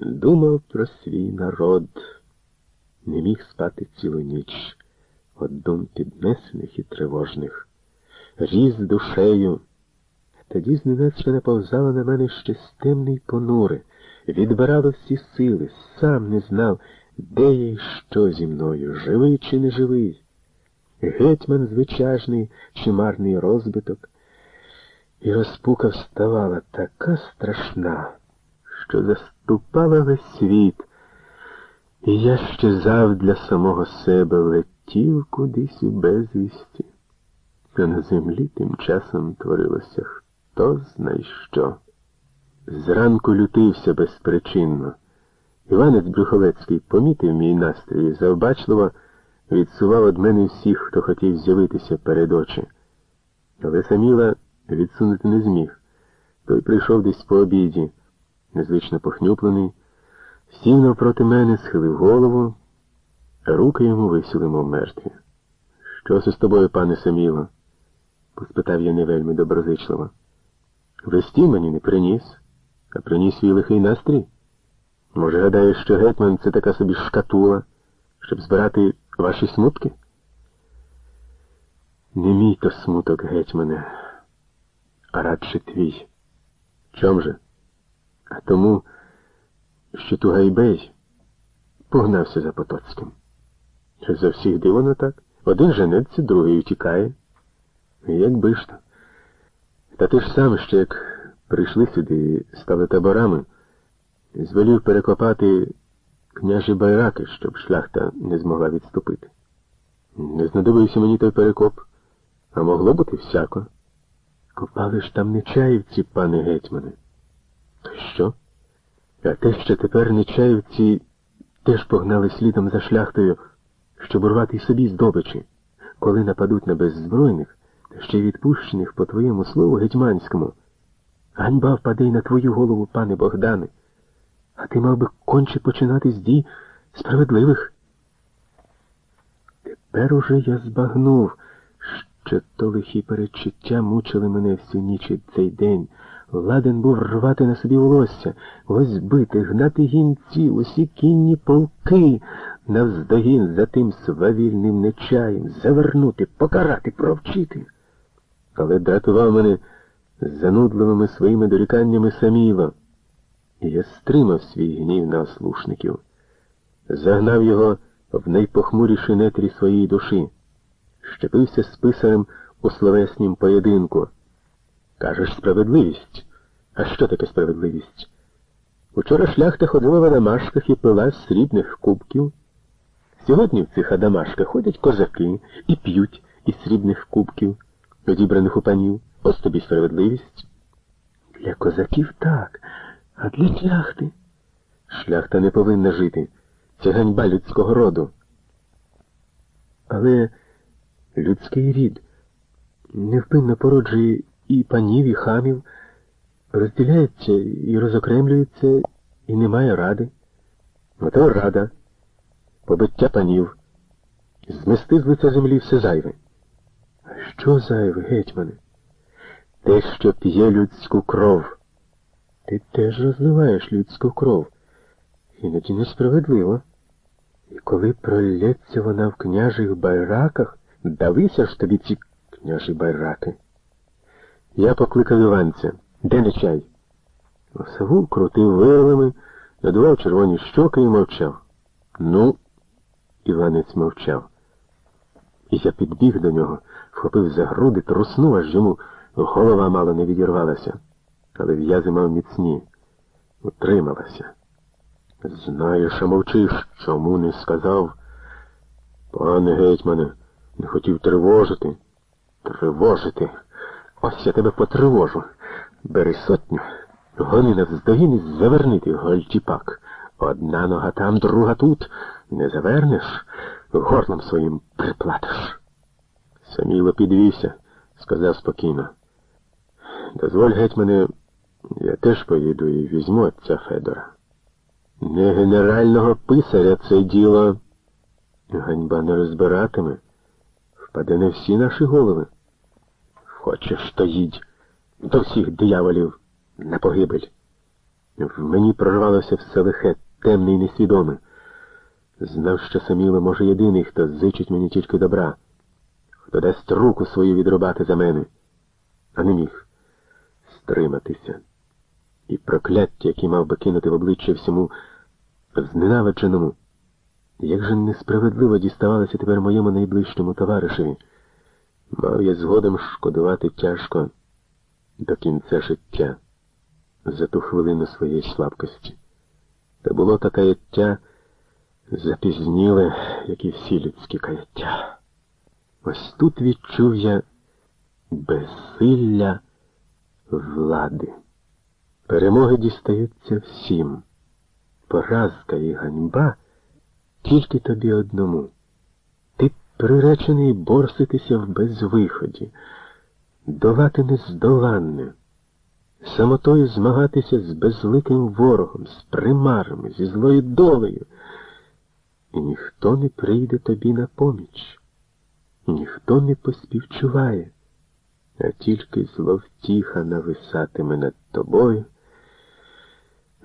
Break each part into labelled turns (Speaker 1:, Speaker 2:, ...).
Speaker 1: думав про свій народ, не міг спати цілу ніч. От дум піднесених і тривожних, різ душею. Тоді зненацька наповзала на мене ще стемний понури, відбирало всі сили, сам не знав, де я і що зі мною, живий чи не живий. Гетьман звичайний чи марний розбиток, і розпука вставала така страшна, що заступала весь світ, і я щезав для самого себе, летів кудись у безвісті, а на землі тим часом творилося хто знає що. Зранку лютився безпричинно. Іванець Брюховецький помітив мій настрій і завбачливо відсував від мене всіх, хто хотів з'явитися перед очі. Але Саміла відсунути не зміг. Той прийшов десь по обіді, незвично похнюплений, сів навпроти мене, схилив голову, руки йому висіли, мов мертві. Що це з тобою, пане Саміло? поспитав я не вельми доброзичливо. Весті мені не приніс, а приніс свій лихий настрій. Може, гадаєш, що гетьман це така собі шкатула, щоб збирати ваші смутки? Не мій то смуток, гетьмане, а радше твій. Чом же? А тому, що Тугайбей погнався за Потоцьким. За всіх дивно так? Один женеться, другий утікає. Якби ж то. Та ти ж сам ще як прийшли сюди стали таборами, звелів перекопати княжі байраки, щоб шляхта не змогла відступити. Не знадобився мені той перекоп, а могло бути всяко. Копали ж там нечаївці, пане гетьмане. Що? А те, що тепер нечаївці теж погнали слідом за шляхтою, щоб урвати й собі здобичі, коли нападуть на беззбройних, та ще й відпущених по твоєму слову гетьманському. Ганьба впаде й на твою голову, пане Богдане, а ти мав би конче починати з дій справедливих. Тепер уже я збагнув, що то лихі передчуття мучили мене всю ніч і цей день. Ладен був рвати на собі волосся, ось бити, гнати гінці, усі кінні полки, навздогін за тим свавільним нечаєм, завернути, покарати, провчити. Але дратував мене занудливими своїми доріканнями саміло, і я стримав свій гнів на ослушників, загнав його в найпохмуріші нетрі своєї душі, щепився з писарем у словеснім поєдинку. Кажеш, справедливість. А що таке справедливість? Учора шляхта ходила в адамашках і пила з срібних кубків. Сьогодні в цих адамашках ходять козаки і п'ють із срібних кубків, одібраних у панів. Ось тобі справедливість. Для козаків так, а для шляхти. Шляхта не повинна жити. Це ганьба людського роду. Але людський рід невпинно породжує і панів, і хамів, розділяється і розокремлюється, і немає ради. Ото рада, побиття панів, змести з лиця землі все зайве. Що зайве, гетьмане? Те, що п'є людську кров. Ти теж розливаєш людську кров. Іноді несправедливо. І коли пролється вона в княжих байраках, давися ж тобі ці княжі байраки. Я покликав Іванця. Де не чай? Савул крутив вирлами, надував червоні щоки і мовчав. Ну, Іванець мовчав. І я підбіг до нього, вхопив за груди, труснув, аж йому голова мало не відірвалася, але в'язи мав міцні, утрималася. Знаєш, а мовчиш, чому не сказав? Пане гетьмане, не хотів тривожити. Тривожити. Ось я тебе потривожу. Бери сотню, гони навздогін і завернити гольчіпак. Одна нога там, друга тут. Не завернеш, горлом своїм приплатиш. Саміло підвівся, сказав спокійно. Дозволь, гетьмане, я теж поїду і візьму отця Федора. Не генерального писаря це діло. Ганьба не розбиратиме. Впаде на всі наші голови. Хочеш, то їдь до всіх дияволів на погибель. В мені прорвалося все лихе, темне і несвідоме. Знав, що Саміло, може, єдиний, хто зичить мені тільки добра, хто дасть руку свою відрубати за мене, а не міг стриматися. І прокляття, які мав би кинути в обличчя всьому зненавидженому, як же несправедливо діставалося тепер моєму найближчому товаришеві. Мав я згодом шкодувати тяжко до кінця життя за ту хвилину своєї слабкості. Та було та каяття запізніле, як і всі людські каяття. Ось тут відчув я безсилля влади. Перемоги дістаються всім. Поразка і ганьба тільки тобі одному. Приречений борситися в безвиході, долати нездоланне, самотою змагатися з безликим ворогом, з примарами, зі злою долею. І ніхто не прийде тобі на поміч, ніхто не поспівчуває, а тільки зловтіха нависатиме над тобою,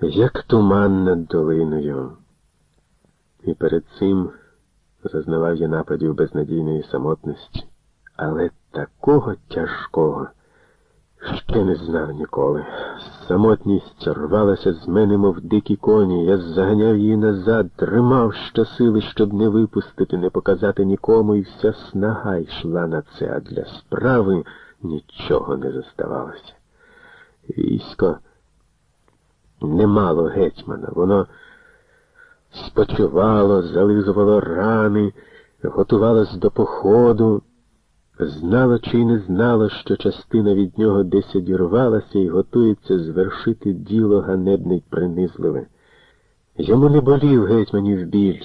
Speaker 1: як туман над долиною. І перед цим зазнавав я нападів безнадійної самотності, але такого тяжкого ще не знав ніколи. Самотність рвалася з мене, мов дикі коні. Я заганяв її назад, тримав щосили, щоб не випустити, не показати нікому, і вся снага йшла на це, а для справи нічого не заставалося. Військо немало гетьмана, воно спочивало, зализувало рани, готувалось до походу. Знало чи й не знало, що частина від нього десь одірвалася і готується звершити діло ганебне й принизливе. Йому не болів гетьманів біль.